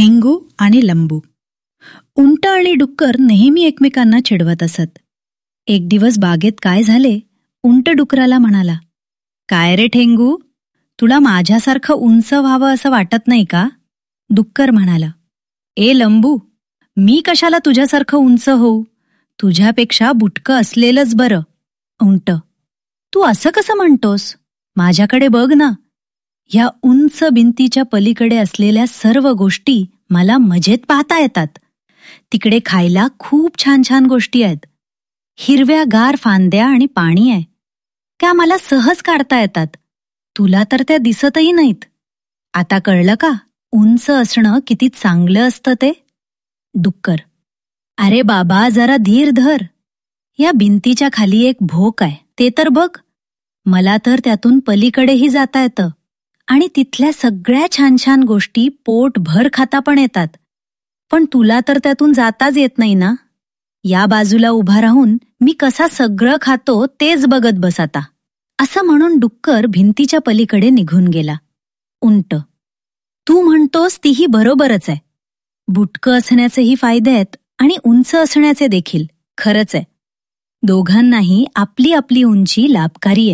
ठेंगू आणि लंबू. उंट आणि डुक्कर नेहमी एकमेकांना चिडवत असत. एक दिवस बागेत काय झाले उंट डुकराला म्हणाला काय रे ठेंगू तुला माझ्यासारखं उंच व्हावं असं वाटत नाही का? डुक्कर म्हणाला ए लंबू मी कशाला तुझ्यासारखं उंच होऊ? तुझ्यापेक्षा बुटकं असलेलंच बरं. उंट तू असं कसं म्हणतोस? माझ्याकडे बघ ना ह्या उंच भिंतीच्या पलीकडे असलेल्या सर्व गोष्टी मला मजेत पाहता येतात. तिकडे खायला खूप छान छान गोष्टी आहेत. हिरव्या गार फांद्या आणि पाणी आहे. त्या मला सहज काढता येतात. तुला तर त्या दिसतही नाहीत. आता कळलं का? उंच असणं किती चांगलं असतं ते? डुक्कर. अरे बाबा जरा धीर धर. या भिंतीच्या खाली एक भोक आहे. ते तर बघ. मला तर त्यातून पलीकडेही जाता येतं. आणि तिथल्या सगळ्या छान छान गोष्टी पोटभर खाता पण येतात. पण तुला तर त्यातून जाताच येत नाही ना? या बाजूला उभा राहून मी कसा सगळं खातो तेच बघत बस आता. असं म्हणून डुक्कर भिंतीच्या पलीकडे निघून गेला. उंट. तू म्हणतोस तीही बरोबरच आहे. बुटकं असण्याचेही फायदे आहेत आणि उंच असण्याचे देखील. खरंच आहे. दोघांनाही आपली आपली उंची लाभकारी आहे.